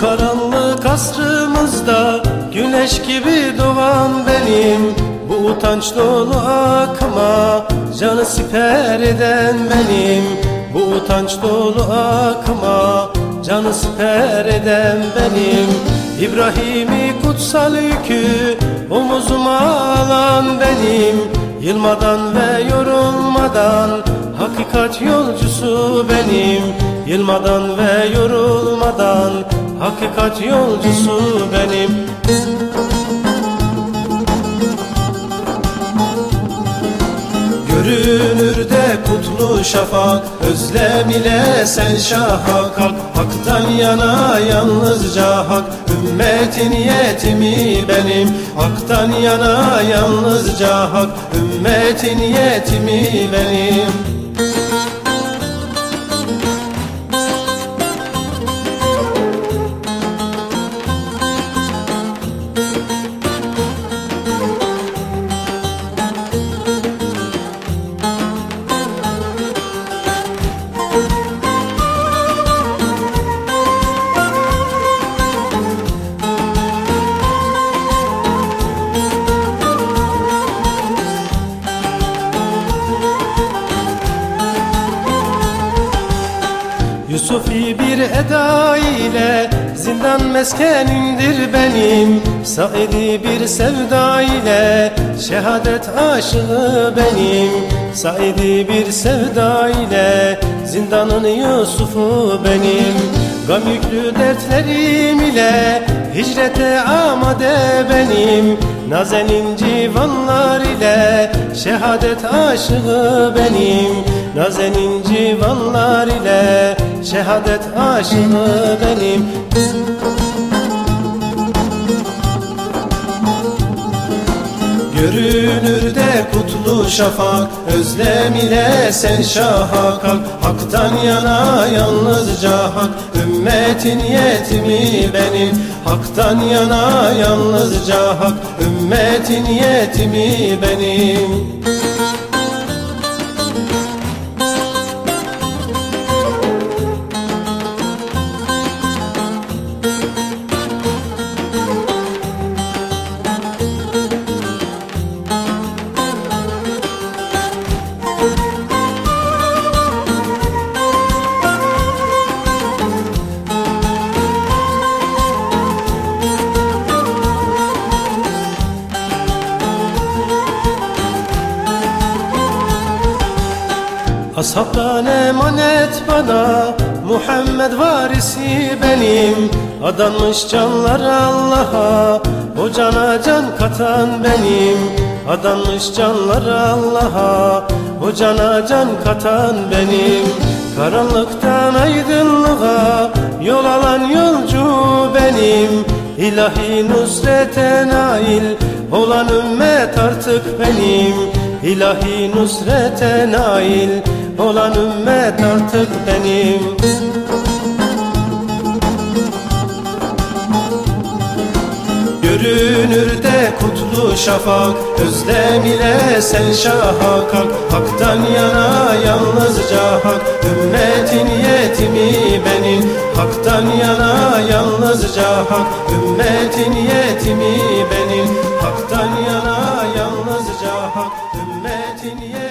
karanlık asrımızda Güneş gibi doğan benim. Bu utanç dolu akıma Canı siper eden benim. Bu utanç dolu akıma Canı siper eden benim. İbrahim'i kutsal yükü Omuzuma alan benim. Yılmadan ve yorulmadan Hakikat yolcusu benim. Yılmadan ve yorulmadan Hakikat yolcusu benim. Görünür de kutlu şafak Özlem ile sen şaha kalk Hak'tan yana yalnızca hak. Ümmetin yetimi benim. Hak'tan yana yalnızca hak. Ümmetin yetimi benim Yusufi bir eda ile zindan meskenindir benim. Saidi bir sevda ile şehadet aşığı benim. Saidi bir sevda ile zindanın Yusuf'u benim Gam yüklü dertlerim ile hicrete amade benim. Nazenin civanlar ile şehadet aşığı benim. Nazenin civanlar ile şehadet aşığı benim Görünür de kutlu şafak Özlem ile sen şaha kalk Hak'tan yana yalnızca hak Ümmetin yetimi benim. Hak'tan yana yalnızca hak Ümmetin yetimi benim Ashabtan emanet bana Muhammed varisi benim. Adanmış canlar Allah'a O cana can katan benim. Adanmış canlar Allah'a O cana can katan benim. Karanlıktan aydınlığa Yol alan yolcu benim. İlahi nusrete nail Olan ümmet artık benim. İlahi nusrete nail olan ümmet artık benim. Görünür de kutlu şafak Özlem ile sen şaha kalk Haktan yana yalnızca hak Ümmetin yetimi benim. Haktan yana yalnızca hak Ümmetin yetimi benim. Haktan yana yalnızca hak Ümmetin yetimi